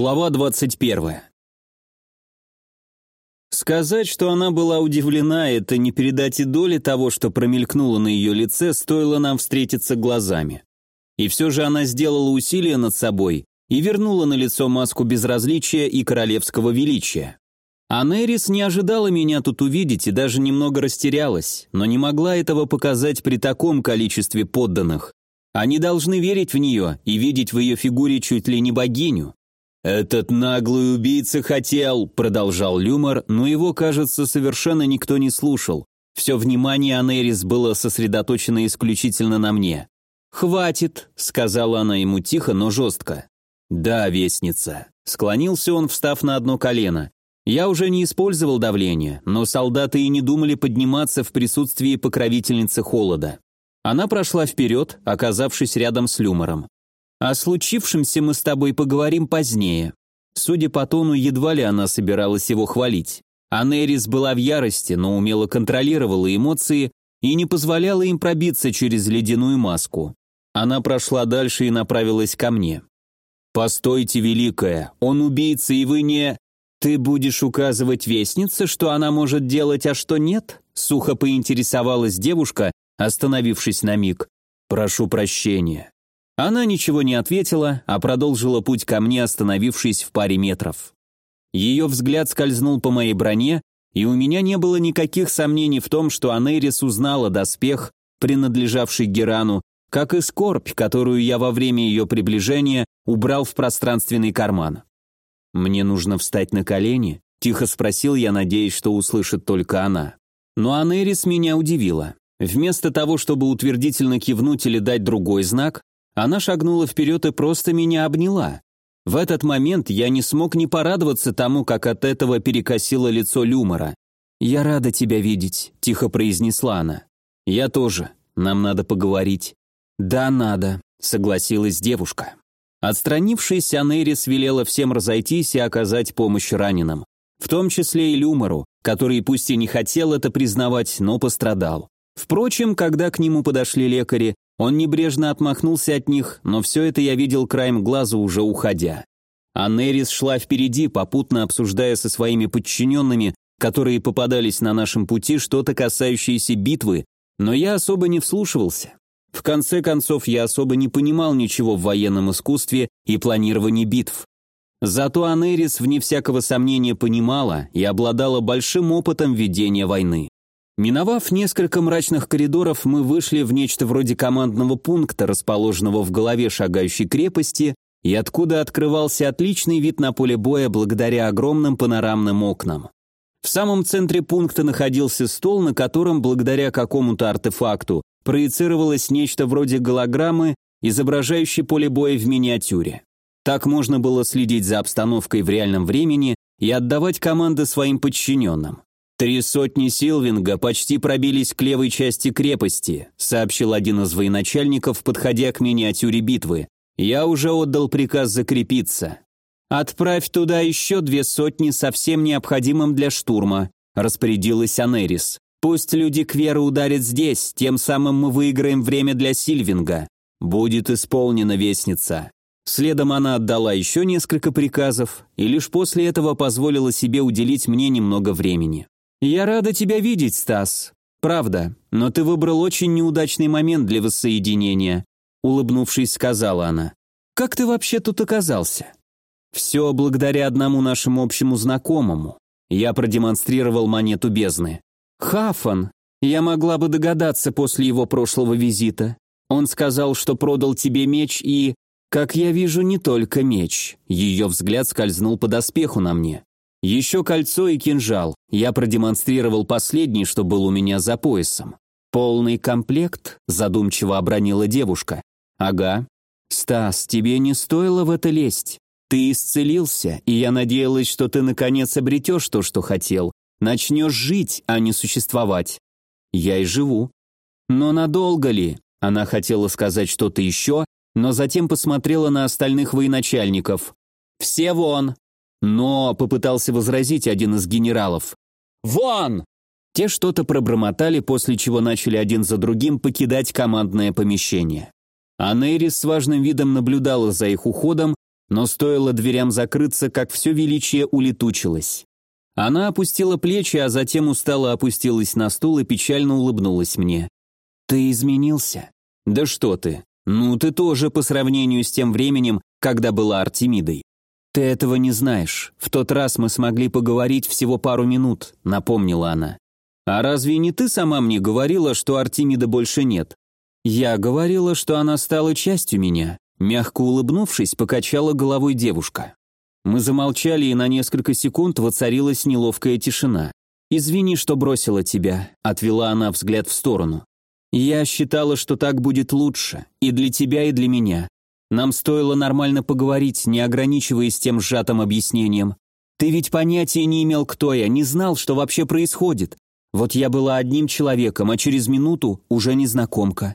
Глава 21. Сказать, что она была удивлена, это не передать и доли того, что промелькнуло на ее лице, стоило нам встретиться глазами. И все же она сделала усилие над собой и вернула на лицо маску безразличия и королевского величия. А Нерис не ожидала меня тут увидеть и даже немного растерялась, но не могла этого показать при таком количестве подданных. Они должны верить в нее и видеть в ее фигуре чуть ли не богиню. «Этот наглый убийца хотел», — продолжал Люмор, но его, кажется, совершенно никто не слушал. Все внимание Анерис было сосредоточено исключительно на мне. «Хватит», — сказала она ему тихо, но жестко. «Да, вестница». Склонился он, встав на одно колено. Я уже не использовал давление, но солдаты и не думали подниматься в присутствии покровительницы холода. Она прошла вперед, оказавшись рядом с Люмором. О случившемся мы с тобой поговорим позднее. Судя по тону, едва ли она собиралась его хвалить. Анерис была в ярости, но умело контролировала эмоции и не позволяла им пробиться через ледяную маску. Она прошла дальше и направилась ко мне. «Постойте, Великая, он убийца, и вы не...» «Ты будешь указывать вестнице, что она может делать, а что нет?» Сухо поинтересовалась девушка, остановившись на миг. «Прошу прощения. Она ничего не ответила, а продолжила путь ко мне, остановившись в паре метров. Ее взгляд скользнул по моей броне, и у меня не было никаких сомнений в том, что Анерис узнала доспех, принадлежавший Герану, как и скорбь, которую я во время ее приближения убрал в пространственный карман. «Мне нужно встать на колени?» – тихо спросил я, надеясь, что услышит только она. Но Анерис меня удивила. Вместо того, чтобы утвердительно кивнуть или дать другой знак, она шагнула вперед и просто меня обняла. В этот момент я не смог не порадоваться тому, как от этого перекосило лицо Люмора. «Я рада тебя видеть», — тихо произнесла она. «Я тоже. Нам надо поговорить». «Да, надо», — согласилась девушка. Отстранившись, Анерис велела всем разойтись и оказать помощь раненым. В том числе и Люмору, который пусть и не хотел это признавать, но пострадал. Впрочем, когда к нему подошли лекари, он небрежно отмахнулся от них, но все это я видел краем глаза уже уходя. А Нерис шла впереди, попутно обсуждая со своими подчиненными, которые попадались на нашем пути, что-то касающееся битвы, но я особо не вслушивался. В конце концов, я особо не понимал ничего в военном искусстве и планировании битв. Зато Анерис, вне всякого сомнения, понимала и обладала большим опытом ведения войны. Миновав несколько мрачных коридоров, мы вышли в нечто вроде командного пункта, расположенного в голове шагающей крепости, и откуда открывался отличный вид на поле боя благодаря огромным панорамным окнам. В самом центре пункта находился стол, на котором, благодаря какому-то артефакту, проецировалось нечто вроде голограммы, изображающей поле боя в миниатюре. Так можно было следить за обстановкой в реальном времени и отдавать команды своим подчиненным. «Три сотни Силвинга почти пробились к левой части крепости», сообщил один из военачальников, подходя к миниатюре битвы. «Я уже отдал приказ закрепиться». «Отправь туда еще две сотни со всем необходимым для штурма», распорядилась Анерис. «Пусть люди Квера ударят здесь, тем самым мы выиграем время для Сильвинга». «Будет исполнена вестница». Следом она отдала еще несколько приказов и лишь после этого позволила себе уделить мне немного времени. «Я рада тебя видеть, Стас. Правда, но ты выбрал очень неудачный момент для воссоединения», улыбнувшись, сказала она. «Как ты вообще тут оказался?» «Все благодаря одному нашему общему знакомому». Я продемонстрировал монету бездны. «Хафан. Я могла бы догадаться после его прошлого визита. Он сказал, что продал тебе меч и... Как я вижу, не только меч». Ее взгляд скользнул по доспеху на мне. Еще кольцо и кинжал. Я продемонстрировал последний, что был у меня за поясом. «Полный комплект?» – задумчиво обронила девушка. «Ага. Стас, тебе не стоило в это лезть. Ты исцелился, и я надеялась, что ты наконец обретешь то, что хотел. Начнешь жить, а не существовать. Я и живу. Но надолго ли?» Она хотела сказать что-то еще, но затем посмотрела на остальных военачальников. «Все вон! Но попытался возразить один из генералов. «Вон!» Те что-то пробормотали, после чего начали один за другим покидать командное помещение. А Нейрис с важным видом наблюдала за их уходом, но стоило дверям закрыться, как все величие улетучилось. Она опустила плечи, а затем устало опустилась на стул и печально улыбнулась мне. «Ты изменился?» «Да что ты! Ну, ты тоже по сравнению с тем временем, когда была Артемидой. Ты этого не знаешь. В тот раз мы смогли поговорить всего пару минут», — напомнила она. «А разве не ты сама мне говорила, что Артемида больше нет?» «Я говорила, что она стала частью меня», Мягко улыбнувшись, покачала головой девушка. Мы замолчали, и на несколько секунд воцарилась неловкая тишина. «Извини, что бросила тебя», — отвела она взгляд в сторону. «Я считала, что так будет лучше, и для тебя, и для меня. Нам стоило нормально поговорить, не ограничиваясь тем сжатым объяснением. Ты ведь понятия не имел, кто я, не знал, что вообще происходит. Вот я была одним человеком, а через минуту уже незнакомка.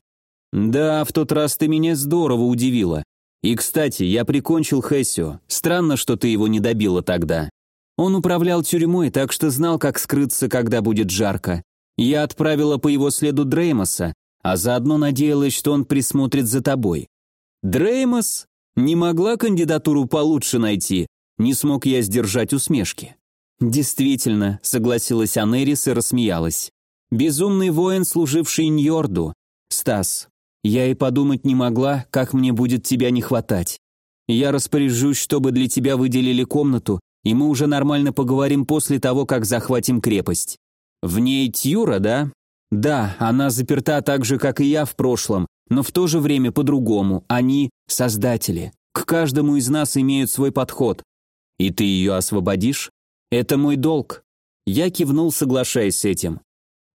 «Да, в тот раз ты меня здорово удивила. И, кстати, я прикончил Хессио. Странно, что ты его не добила тогда. Он управлял тюрьмой, так что знал, как скрыться, когда будет жарко. Я отправила по его следу Дреймоса, а заодно надеялась, что он присмотрит за тобой. Дреймос? Не могла кандидатуру получше найти. Не смог я сдержать усмешки. Действительно, согласилась Анерис и рассмеялась. Безумный воин, служивший Ньорду. Стас, я и подумать не могла, как мне будет тебя не хватать. Я распоряжусь, чтобы для тебя выделили комнату, и мы уже нормально поговорим после того, как захватим крепость. В ней Тьюра, да? Да, она заперта так же, как и я в прошлом, но в то же время по-другому. Они — создатели. К каждому из нас имеют свой подход. И ты ее освободишь? Это мой долг. Я кивнул, соглашаясь с этим.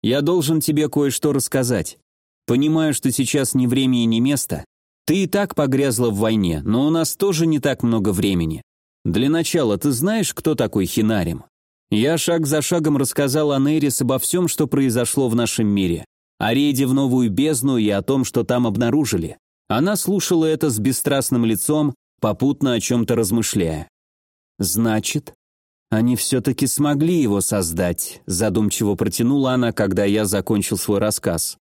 Я должен тебе кое-что рассказать. Понимаю, что сейчас не время и не место. Ты и так погрязла в войне, но у нас тоже не так много времени. Для начала, ты знаешь, кто такой Хинарим? Я шаг за шагом рассказал Анерис обо всем, что произошло в нашем мире. О рейде в новую бездну и о том, что там обнаружили. Она слушала это с бесстрастным лицом, попутно о чем-то размышляя. «Значит, они все-таки смогли его создать», задумчиво протянула она, когда я закончил свой рассказ.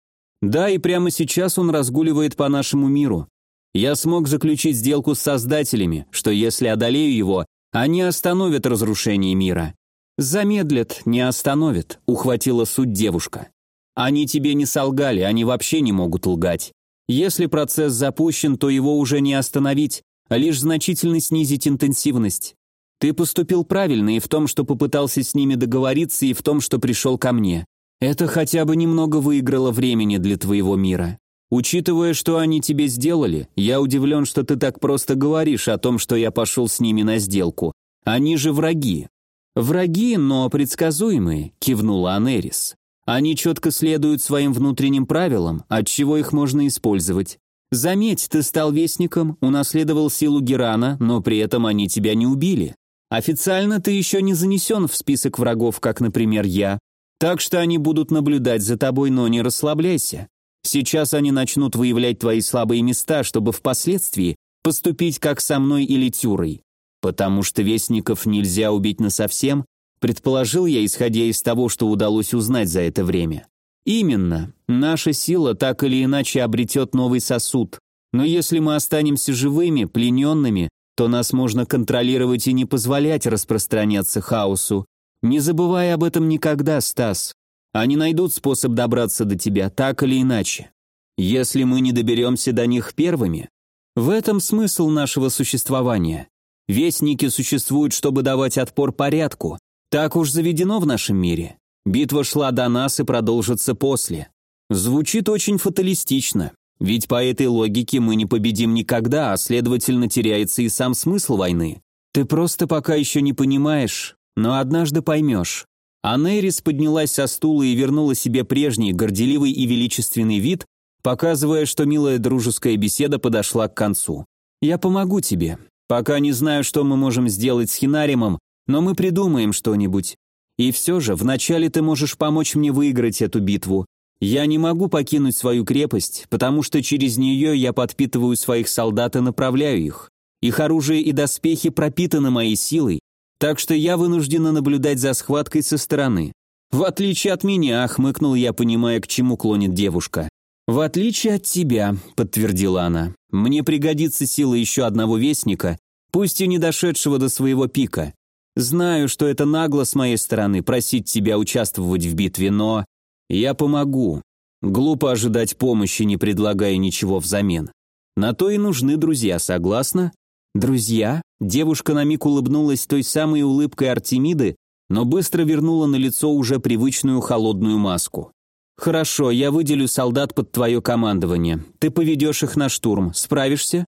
Да, и прямо сейчас он разгуливает по нашему миру. Я смог заключить сделку с создателями, что если одолею его, они остановят разрушение мира. Замедлят, не остановят, ухватила суть девушка. Они тебе не солгали, они вообще не могут лгать. Если процесс запущен, то его уже не остановить, а лишь значительно снизить интенсивность. Ты поступил правильно и в том, что попытался с ними договориться, и в том, что пришел ко мне. Это хотя бы немного выиграло времени для твоего мира. Учитывая, что они тебе сделали, я удивлен, что ты так просто говоришь о том, что я пошел с ними на сделку. Они же враги. Враги, но предсказуемые, кивнула Анерис. Они четко следуют своим внутренним правилам, от чего их можно использовать. Заметь, ты стал вестником, унаследовал силу Герана, но при этом они тебя не убили. Официально ты еще не занесен в список врагов, как, например, я, так что они будут наблюдать за тобой, но не расслабляйся. Сейчас они начнут выявлять твои слабые места, чтобы впоследствии поступить как со мной или Тюрой. Потому что вестников нельзя убить насовсем, предположил я, исходя из того, что удалось узнать за это время. Именно. Наша сила так или иначе обретет новый сосуд. Но если мы останемся живыми, плененными, то нас можно контролировать и не позволять распространяться хаосу, не забывай об этом никогда, Стас. Они найдут способ добраться до тебя, так или иначе. Если мы не доберемся до них первыми, в этом смысл нашего существования. Вестники существуют, чтобы давать отпор порядку. Так уж заведено в нашем мире. Битва шла до нас и продолжится после. Звучит очень фаталистично, ведь по этой логике мы не победим никогда, а следовательно теряется и сам смысл войны. Ты просто пока еще не понимаешь, но однажды поймешь. Анерис поднялась со стула и вернула себе прежний, горделивый и величественный вид, показывая, что милая дружеская беседа подошла к концу. «Я помогу тебе. Пока не знаю, что мы можем сделать с Хинаримом, но мы придумаем что-нибудь. И все же, вначале ты можешь помочь мне выиграть эту битву. Я не могу покинуть свою крепость, потому что через нее я подпитываю своих солдат и направляю их. Их оружие и доспехи пропитаны моей силой, так что я вынуждена наблюдать за схваткой со стороны. В отличие от меня, хмыкнул я, понимая, к чему клонит девушка. В отличие от тебя, подтвердила она. Мне пригодится сила еще одного вестника, пусть и не дошедшего до своего пика. Знаю, что это нагло с моей стороны просить тебя участвовать в битве, но я помогу. Глупо ожидать помощи, не предлагая ничего взамен. На то и нужны друзья, согласна? Друзья? Девушка на миг улыбнулась той самой улыбкой Артемиды, но быстро вернула на лицо уже привычную холодную маску. «Хорошо, я выделю солдат под твое командование. Ты поведешь их на штурм. Справишься?»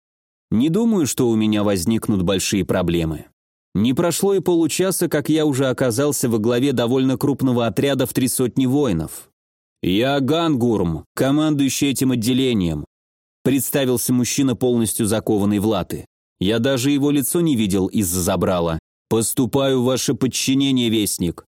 «Не думаю, что у меня возникнут большие проблемы». Не прошло и получаса, как я уже оказался во главе довольно крупного отряда в три сотни воинов. «Я Гангурм, командующий этим отделением», представился мужчина, полностью закованный в латы. Я даже его лицо не видел из-за забрала. «Поступаю в ваше подчинение, вестник».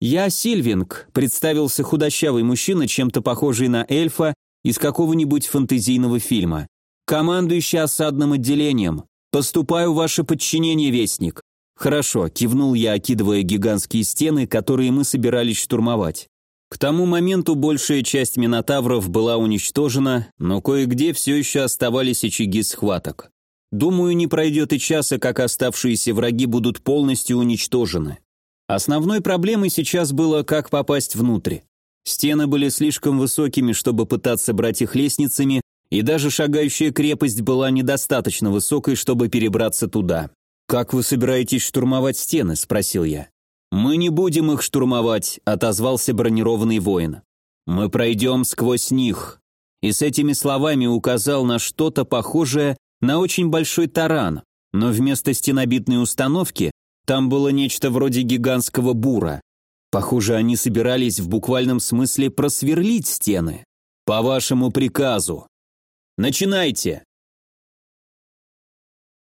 «Я Сильвинг», представился худощавый мужчина, чем-то похожий на эльфа из какого-нибудь фэнтезийного фильма. «Командующий осадным отделением. Поступаю в ваше подчинение, вестник». «Хорошо», – кивнул я, окидывая гигантские стены, которые мы собирались штурмовать. К тому моменту большая часть минотавров была уничтожена, но кое-где все еще оставались очаги схваток. Думаю, не пройдет и часа, как оставшиеся враги будут полностью уничтожены. Основной проблемой сейчас было, как попасть внутрь. Стены были слишком высокими, чтобы пытаться брать их лестницами, и даже шагающая крепость была недостаточно высокой, чтобы перебраться туда. «Как вы собираетесь штурмовать стены?» – спросил я. «Мы не будем их штурмовать», – отозвался бронированный воин. «Мы пройдем сквозь них». И с этими словами указал на что-то похожее на очень большой таран, но вместо стенобитной установки там было нечто вроде гигантского бура. Похоже, они собирались в буквальном смысле просверлить стены. «По вашему приказу». «Начинайте!»